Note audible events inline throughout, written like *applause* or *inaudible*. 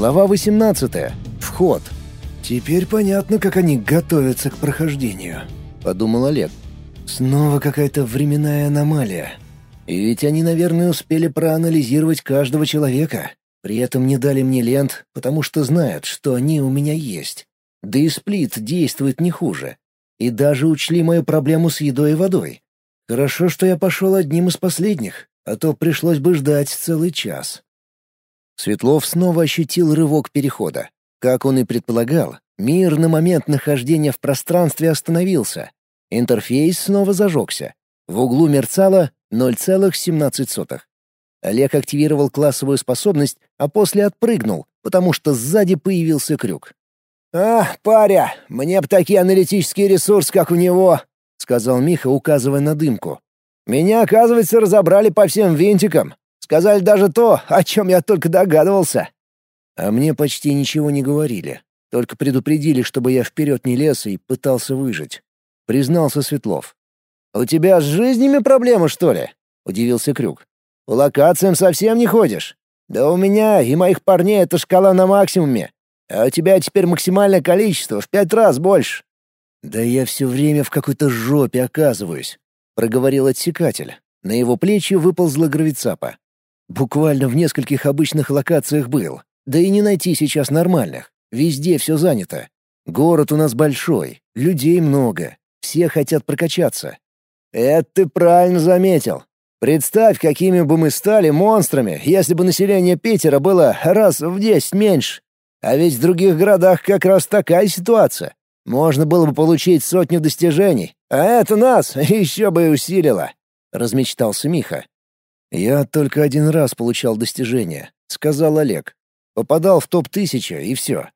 Глава 18. Вход. «Теперь понятно, как они готовятся к прохождению», — подумал Олег. «Снова какая-то временная аномалия. И ведь они, наверное, успели проанализировать каждого человека. При этом не дали мне лент, потому что знают, что они у меня есть. Да и сплит действует не хуже. И даже учли мою проблему с едой и водой. Хорошо, что я пошел одним из последних, а то пришлось бы ждать целый час». Светлов снова ощутил рывок перехода. Как он и предполагал, мир на момент нахождения в пространстве остановился. Интерфейс снова зажегся. В углу мерцало 0,17. Олег активировал классовую способность, а после отпрыгнул, потому что сзади появился крюк. «А, паря, мне б такие аналитические ресурсы, как у него», — сказал Миха, указывая на дымку. «Меня, оказывается, разобрали по всем винтикам. Сказали даже то, о чем я только догадывался». А мне почти ничего не говорили. Только предупредили, чтобы я вперед не лез и пытался выжить. Признался Светлов. «У тебя с жизнями проблемы, что ли?» — удивился Крюк. «По локациям совсем не ходишь? Да у меня и моих парней эта шкала на максимуме. А у тебя теперь максимальное количество в пять раз больше». «Да я все время в какой-то жопе оказываюсь», — проговорил отсекатель. На его плечи выползла гравицапа. Буквально в нескольких обычных локациях был. Да и не найти сейчас нормальных. Везде все занято. Город у нас большой, людей много. Все хотят прокачаться. Это ты правильно заметил. Представь, какими бы мы стали монстрами, если бы население Питера было раз в десять меньше. А ведь в других городах как раз такая ситуация. Можно было бы получить сотню достижений, а это нас *laughs* еще бы и усилило», — размечтался Миха. «Я только один раз получал достижения», — сказал Олег. Попадал в топ-1000 и все.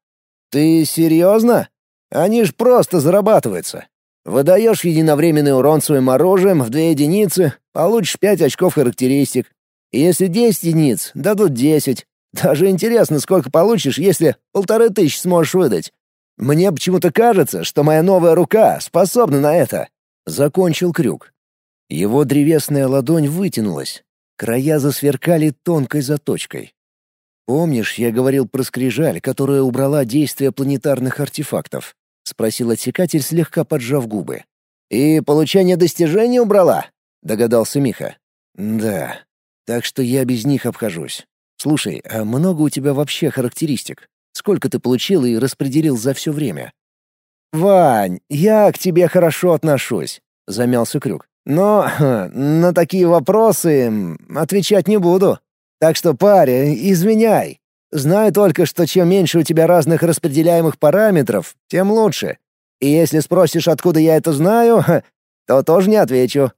«Ты серьезно? Они ж просто зарабатываются. Выдаешь единовременный урон своим оружием в две единицы, получишь пять очков характеристик. Если десять единиц, дадут десять. Даже интересно, сколько получишь, если полторы тысячи сможешь выдать. Мне почему-то кажется, что моя новая рука способна на это». Закончил крюк. Его древесная ладонь вытянулась. Края засверкали тонкой заточкой. «Помнишь, я говорил про скрижаль, которая убрала действие планетарных артефактов?» — спросил отсекатель, слегка поджав губы. «И получение достижений убрала?» — догадался Миха. «Да. Так что я без них обхожусь. Слушай, а много у тебя вообще характеристик? Сколько ты получил и распределил за все время?» «Вань, я к тебе хорошо отношусь», — замялся Крюк. «Но *laughs* на такие вопросы отвечать не буду. Так что, паря, извиняй. Знаю только, что чем меньше у тебя разных распределяемых параметров, тем лучше. И если спросишь, откуда я это знаю, *laughs* то тоже не отвечу».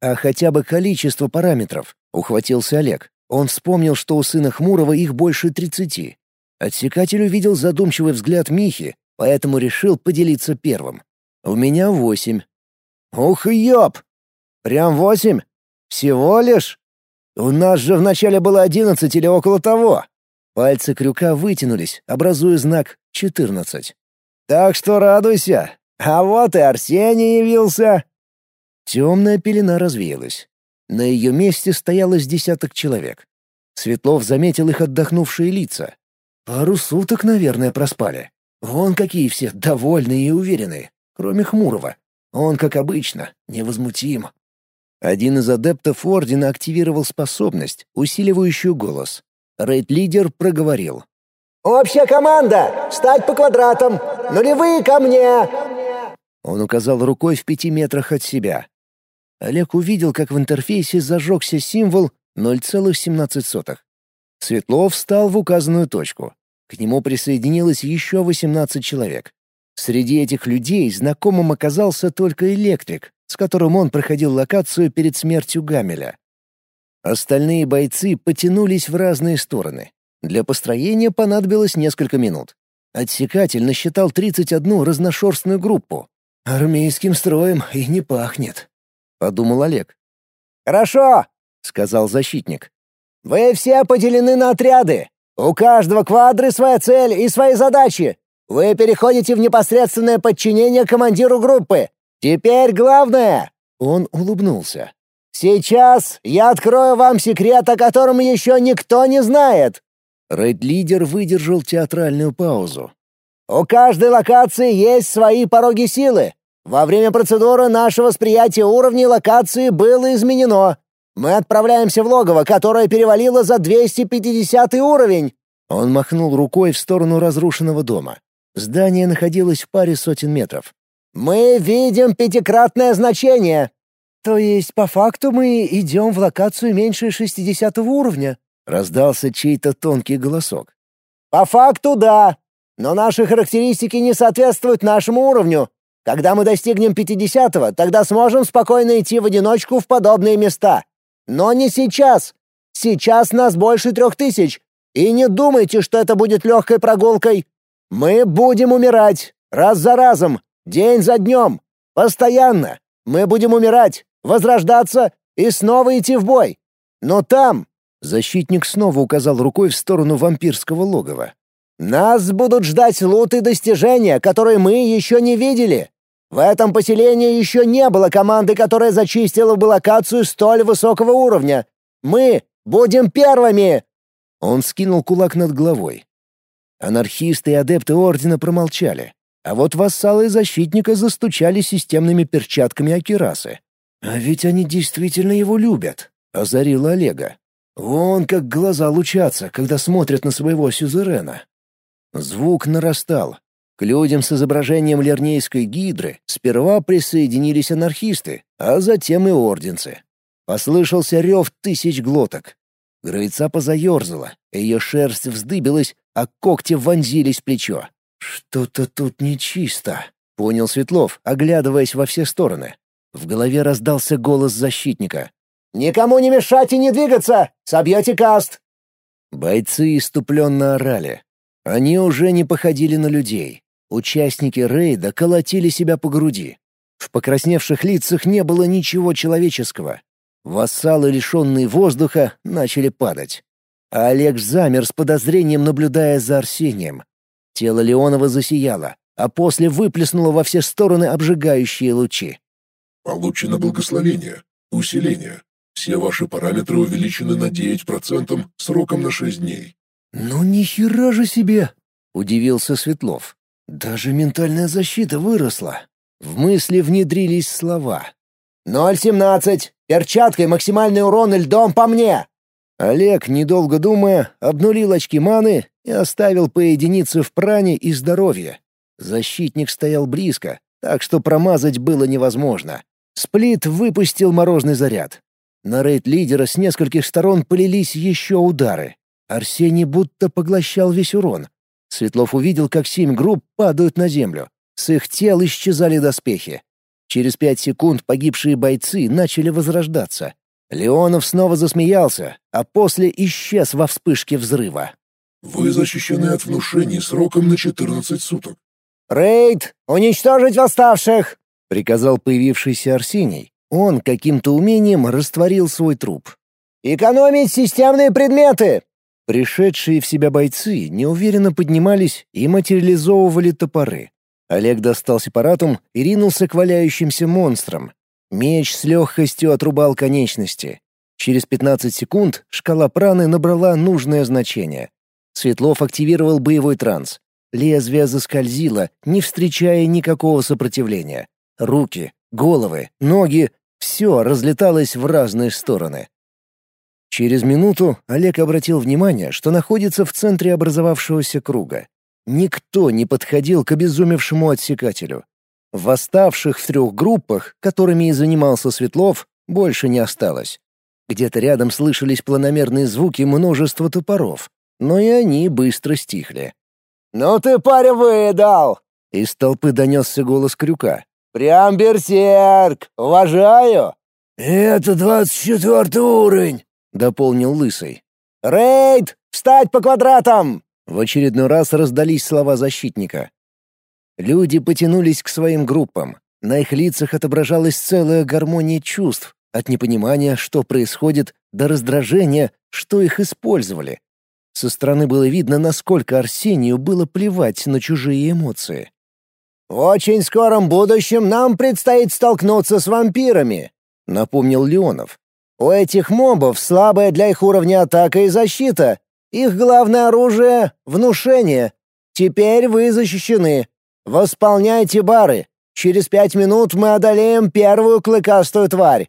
«А хотя бы количество параметров», — ухватился Олег. Он вспомнил, что у сына Хмурого их больше тридцати. Отсекатель увидел задумчивый взгляд Михи, поэтому решил поделиться первым. «У меня восемь». «Ух, ёб! Прям восемь? Всего лишь?» У нас же вначале было одиннадцать или около того. Пальцы крюка вытянулись, образуя знак четырнадцать. Так что радуйся. А вот и Арсений явился. Темная пелена развеялась. На ее месте стояло десяток человек. Светлов заметил их отдохнувшие лица. Пару суток, наверное, проспали. Вон какие все довольные и уверенные, кроме Хмурого. Он, как обычно, невозмутим. Один из адептов Ордена активировал способность, усиливающую голос. Рейд-лидер проговорил. «Общая команда! Встать по квадратам! Нулевые ко мне!» Он указал рукой в пяти метрах от себя. Олег увидел, как в интерфейсе зажегся символ 0,17. Светлов встал в указанную точку. К нему присоединилось еще 18 человек. Среди этих людей знакомым оказался только электрик, с которым он проходил локацию перед смертью Гамеля. Остальные бойцы потянулись в разные стороны. Для построения понадобилось несколько минут. Отсекатель насчитал 31 разношерстную группу. «Армейским строем и не пахнет», — подумал Олег. «Хорошо», — сказал защитник. «Вы все поделены на отряды. У каждого квадры своя цель и свои задачи. Вы переходите в непосредственное подчинение командиру группы. Теперь главное...» Он улыбнулся. «Сейчас я открою вам секрет, о котором еще никто не знает». Рейд-лидер выдержал театральную паузу. «У каждой локации есть свои пороги силы. Во время процедуры наше восприятие уровней локации было изменено. Мы отправляемся в логово, которое перевалило за 250 уровень». Он махнул рукой в сторону разрушенного дома. Здание находилось в паре сотен метров. «Мы видим пятикратное значение». «То есть, по факту, мы идем в локацию меньше 60 уровня?» — раздался чей-то тонкий голосок. «По факту, да. Но наши характеристики не соответствуют нашему уровню. Когда мы достигнем 50-го, тогда сможем спокойно идти в одиночку в подобные места. Но не сейчас. Сейчас нас больше трех тысяч. И не думайте, что это будет легкой прогулкой. Мы будем умирать. Раз за разом. День за днем. Постоянно. Мы будем умирать, возрождаться и снова идти в бой. Но там...» Защитник снова указал рукой в сторону вампирского логова. «Нас будут ждать лут и достижения, которые мы еще не видели. В этом поселении еще не было команды, которая зачистила бы локацию столь высокого уровня. Мы будем первыми!» Он скинул кулак над головой. Анархисты и адепты Ордена промолчали, а вот вассалы защитника застучали системными перчатками Акирасы. «А ведь они действительно его любят», — озарила Олега. «Вон как глаза лучатся, когда смотрят на своего сюзерена». Звук нарастал, к людям с изображением лернейской гидры сперва присоединились анархисты, а затем и орденцы. Послышался рев тысяч глоток. Гройца позаерзала, ее шерсть вздыбилась, а когти вонзились в плечо. «Что-то тут нечисто», — понял Светлов, оглядываясь во все стороны. В голове раздался голос защитника. «Никому не мешать и не двигаться! Собьете каст!» Бойцы иступленно орали. Они уже не походили на людей. Участники рейда колотили себя по груди. В покрасневших лицах не было ничего человеческого. Вассалы, лишенные воздуха, начали падать. А Олег замер с подозрением, наблюдая за Арсением. Тело Леонова засияло, а после выплеснуло во все стороны обжигающие лучи. «Получено благословение, усиление. Все ваши параметры увеличены на 9% сроком на 6 дней». «Ну ни хера же себе!» — удивился Светлов. Даже ментальная защита выросла. В мысли внедрились слова. «Ноль семнадцать! Перчаткой максимальный урон льдом по мне!» Олег, недолго думая, обнулил очки маны и оставил по единице в пране и здоровье. Защитник стоял близко, так что промазать было невозможно. Сплит выпустил морозный заряд. На рейд лидера с нескольких сторон полились еще удары. Арсений будто поглощал весь урон, Светлов увидел, как семь групп падают на землю. С их тел исчезали доспехи. Через пять секунд погибшие бойцы начали возрождаться. Леонов снова засмеялся, а после исчез во вспышке взрыва. «Вы защищены от внушений сроком на 14 суток». «Рейд! Уничтожить восставших!» — приказал появившийся Арсений. Он каким-то умением растворил свой труп. «Экономить системные предметы! Пришедшие в себя бойцы неуверенно поднимались и материализовывали топоры. Олег достал сепаратум и ринулся к валяющимся монстрам. Меч с легкостью отрубал конечности. Через 15 секунд шкала праны набрала нужное значение. Светлов активировал боевой транс. Лезвие заскользило, не встречая никакого сопротивления. Руки, головы, ноги — все разлеталось в разные стороны. Через минуту Олег обратил внимание, что находится в центре образовавшегося круга. Никто не подходил к обезумевшему отсекателю. Восставших в трех группах, которыми и занимался Светлов, больше не осталось. Где-то рядом слышались планомерные звуки множества топоров, но и они быстро стихли. «Ну ты, паря, выдал!» Из толпы донесся голос Крюка. «Прям берсерк! Уважаю!» «Это двадцать четвертый уровень!» дополнил Лысый. «Рейд! Встать по квадратам!» В очередной раз раздались слова защитника. Люди потянулись к своим группам. На их лицах отображалась целая гармония чувств, от непонимания, что происходит, до раздражения, что их использовали. Со стороны было видно, насколько Арсению было плевать на чужие эмоции. «В очень скором будущем нам предстоит столкнуться с вампирами», — напомнил Леонов. У этих мобов слабая для их уровня атака и защита, Их главное оружие — внушение. Теперь вы защищены. Восполняйте бары. Через пять минут мы одолеем первую клыкастую тварь».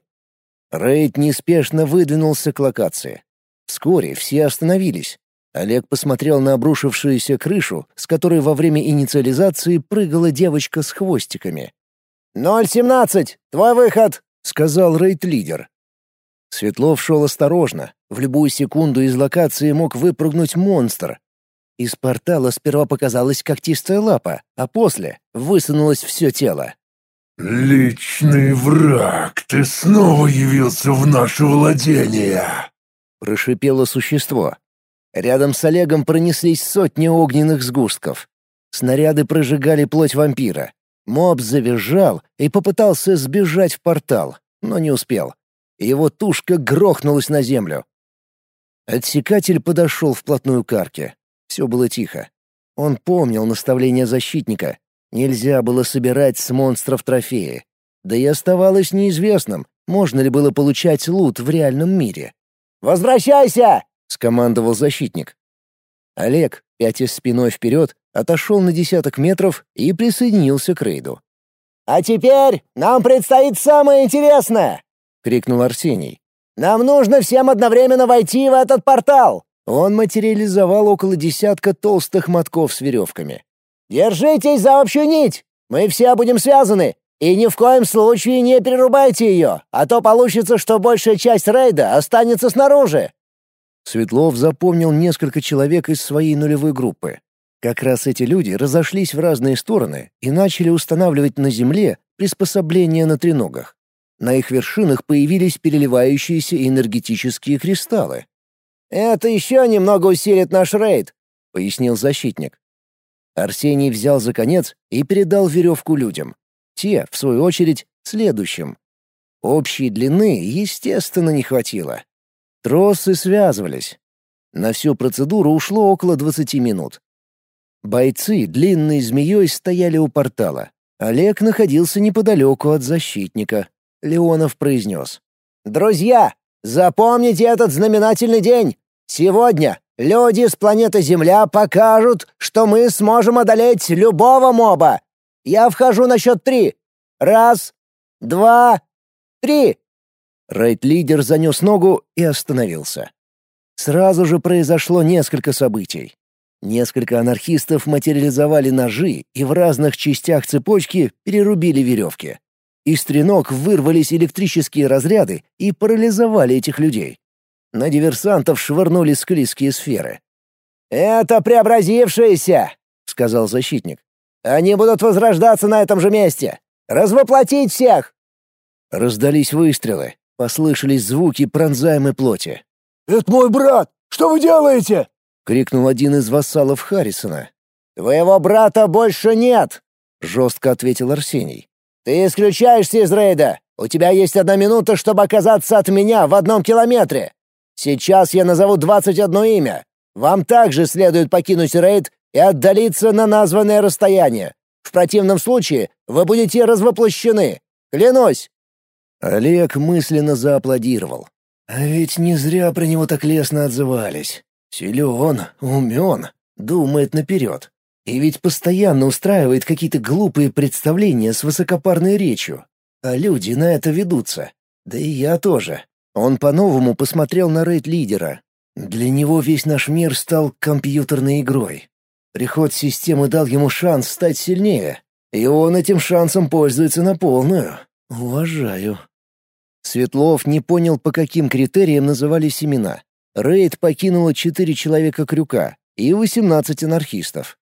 Рейд неспешно выдвинулся к локации. Вскоре все остановились. Олег посмотрел на обрушившуюся крышу, с которой во время инициализации прыгала девочка с хвостиками. «Ноль семнадцать! Твой выход!» — сказал рейд-лидер. Светлов шел осторожно. В любую секунду из локации мог выпрыгнуть монстр. Из портала сперва показалась когтистая лапа, а после высунулось все тело. «Личный враг, ты снова явился в наше владение!» — прошипело существо. Рядом с Олегом пронеслись сотни огненных сгустков. Снаряды прожигали плоть вампира. Моб завизжал и попытался сбежать в портал, но не успел. Его тушка грохнулась на землю. Отсекатель подошел вплотную к арке. Все было тихо. Он помнил наставление защитника. Нельзя было собирать с монстров трофеи. Да и оставалось неизвестным, можно ли было получать лут в реальном мире. «Возвращайся!» — скомандовал защитник. Олег, пятясь спиной вперед, отошел на десяток метров и присоединился к рейду. «А теперь нам предстоит самое интересное!» — крикнул Арсений. «Нам нужно всем одновременно войти в этот портал!» Он материализовал около десятка толстых мотков с веревками. «Держитесь за общую нить! Мы все будем связаны, и ни в коем случае не перерубайте ее, а то получится, что большая часть рейда останется снаружи!» Светлов запомнил несколько человек из своей нулевой группы. Как раз эти люди разошлись в разные стороны и начали устанавливать на земле приспособления на треногах. На их вершинах появились переливающиеся энергетические кристаллы. «Это еще немного усилит наш рейд», — пояснил защитник. Арсений взял за конец и передал веревку людям. Те, в свою очередь, следующим. Общей длины, естественно, не хватило. Тросы связывались. На всю процедуру ушло около 20 минут. Бойцы длинной змеей стояли у портала. Олег находился неподалеку от защитника. Леонов произнес. «Друзья, запомните этот знаменательный день. Сегодня люди с планеты Земля покажут, что мы сможем одолеть любого моба. Я вхожу на счет три. Раз, два, три!» Рейд-лидер занес ногу и остановился. Сразу же произошло несколько событий. Несколько анархистов материализовали ножи и в разных частях цепочки перерубили веревки. Из треног вырвались электрические разряды и парализовали этих людей. На диверсантов швырнули склизкие сферы. «Это преобразившиеся!» — сказал защитник. «Они будут возрождаться на этом же месте! Развоплотить всех!» Раздались выстрелы, послышались звуки пронзаемой плоти. «Это мой брат! Что вы делаете?» — крикнул один из вассалов Харрисона. «Твоего брата больше нет!» — жестко ответил Арсений. «Ты исключаешься из рейда. У тебя есть одна минута, чтобы оказаться от меня в одном километре. Сейчас я назову двадцать одно имя. Вам также следует покинуть рейд и отдалиться на названное расстояние. В противном случае вы будете развоплощены. Клянусь!» Олег мысленно зааплодировал. А ведь не зря про него так лестно отзывались. Силен, умен, думает наперед. И ведь постоянно устраивает какие-то глупые представления с высокопарной речью. А люди на это ведутся. Да и я тоже. Он по-новому посмотрел на рейд-лидера. Для него весь наш мир стал компьютерной игрой. Приход системы дал ему шанс стать сильнее, и он этим шансом пользуется на полную. Уважаю. Светлов не понял, по каким критериям назывались имена. Рейд покинуло четыре человека Крюка и восемнадцать анархистов.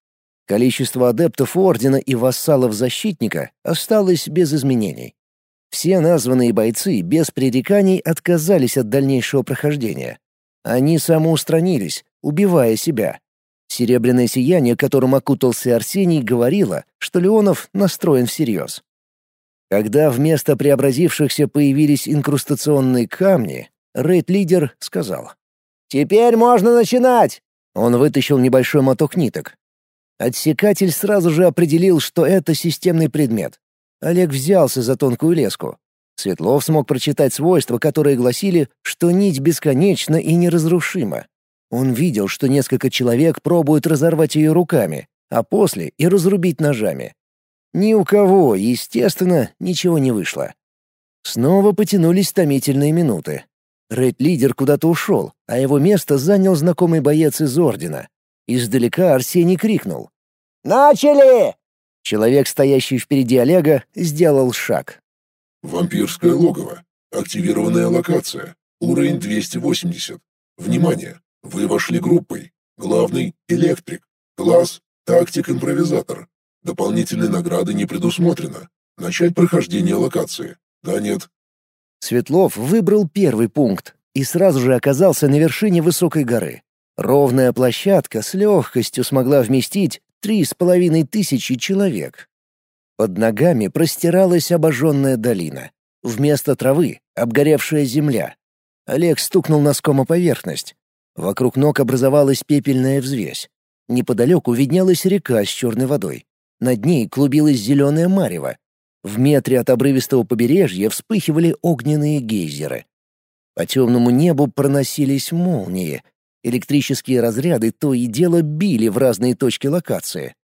Количество адептов Ордена и вассалов Защитника осталось без изменений. Все названные бойцы без пререканий отказались от дальнейшего прохождения. Они самоустранились, убивая себя. Серебряное сияние, которым окутался Арсений, говорило, что Леонов настроен всерьез. Когда вместо преобразившихся появились инкрустационные камни, рейд-лидер сказал. Теперь можно начинать!» Он вытащил небольшой моток ниток. Отсекатель сразу же определил, что это системный предмет. Олег взялся за тонкую леску. Светлов смог прочитать свойства, которые гласили, что нить бесконечна и неразрушима. Он видел, что несколько человек пробуют разорвать ее руками, а после и разрубить ножами. Ни у кого, естественно, ничего не вышло. Снова потянулись томительные минуты. Рейд-лидер куда-то ушел, а его место занял знакомый боец из Ордена. Издалека Арсений крикнул. «Начали!» Человек, стоящий впереди Олега, сделал шаг. «Вампирское логово. Активированная локация. Уровень 280. Внимание! Вы вошли группой. Главный — электрик. Класс — тактик-импровизатор. Дополнительной награды не предусмотрено. Начать прохождение локации. Да, нет. Светлов выбрал первый пункт и сразу же оказался на вершине высокой горы. Ровная площадка с легкостью смогла вместить три с половиной тысячи человек. Под ногами простиралась обожженная долина. Вместо травы — обгоревшая земля. Олег стукнул носком о поверхность. Вокруг ног образовалась пепельная взвесь. Неподалеку виднелась река с черной водой. Над ней клубилась зеленая марево. В метре от обрывистого побережья вспыхивали огненные гейзеры. По темному небу проносились молнии. Электрические разряды то и дело били в разные точки локации.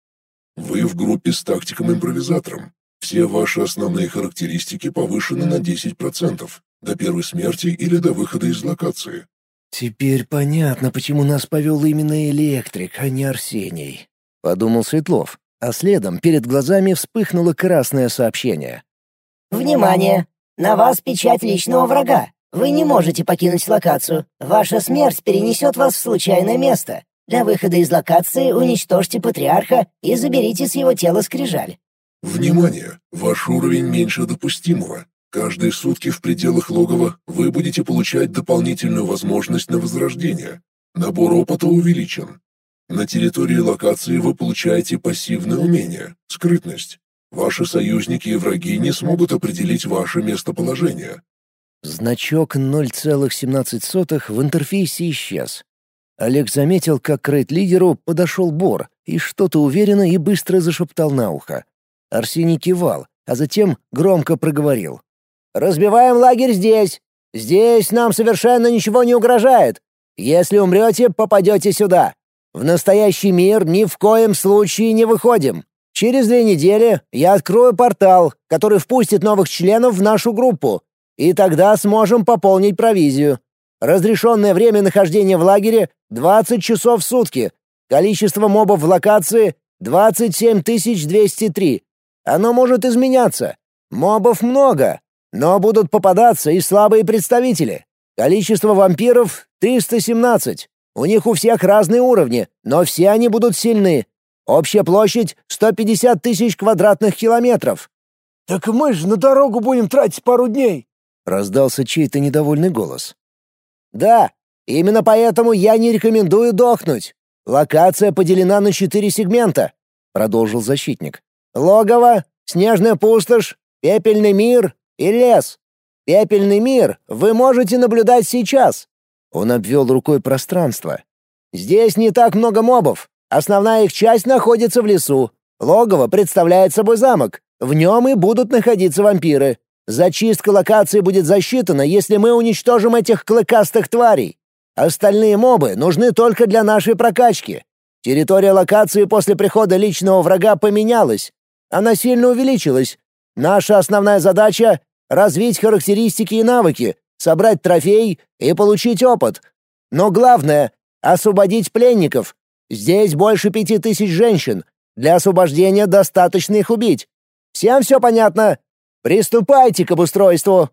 Вы в группе с тактиком-импровизатором. Все ваши основные характеристики повышены на 10%, до первой смерти или до выхода из локации. «Теперь понятно, почему нас повел именно электрик, а не Арсений», — подумал Светлов, а следом перед глазами вспыхнуло красное сообщение. «Внимание! На вас печать личного врага. Вы не можете покинуть локацию. Ваша смерть перенесет вас в случайное место. Для выхода из локации уничтожьте патриарха и заберите с его тела скрижаль». Внимание! Ваш уровень меньше допустимого. Каждые сутки в пределах логова вы будете получать дополнительную возможность на возрождение. Набор опыта увеличен. На территории локации вы получаете пассивное умение – скрытность. Ваши союзники и враги не смогут определить ваше местоположение. Значок 0,17 в интерфейсе исчез. Олег заметил, как к рейд-лидеру подошел Бор и что-то уверенно и быстро зашептал на ухо. Арсений кивал, а затем громко проговорил. Разбиваем лагерь здесь. Здесь нам совершенно ничего не угрожает. Если умрете, попадете сюда. В настоящий мир ни в коем случае не выходим. Через две недели я открою портал, который впустит новых членов в нашу группу, и тогда сможем пополнить провизию. Разрешенное время нахождения в лагере — 20 часов в сутки. Количество мобов в локации — 27 203. Оно может изменяться. Мобов много, но будут попадаться и слабые представители. Количество вампиров — 317. У них у всех разные уровни, но все они будут сильны. Общая площадь — 150 тысяч квадратных километров. «Так мы же на дорогу будем тратить пару дней!» — раздался чей-то недовольный голос. «Да, именно поэтому я не рекомендую дохнуть. Локация поделена на четыре сегмента», — продолжил защитник. «Логово, снежная пустошь, пепельный мир и лес. Пепельный мир вы можете наблюдать сейчас. Он обвел рукой пространство. Здесь не так много мобов. Основная их часть находится в лесу. Логово представляет собой замок. В нем и будут находиться вампиры. Зачистка локации будет засчитана, если мы уничтожим этих клыкастых тварей. Остальные мобы нужны только для нашей прокачки. Территория локации после прихода личного врага поменялась. Она сильно увеличилась. Наша основная задача развить характеристики и навыки, собрать трофей и получить опыт. Но главное — освободить пленников. Здесь больше пяти тысяч женщин. Для освобождения достаточно их убить. Всем все понятно? Приступайте к обустройству!»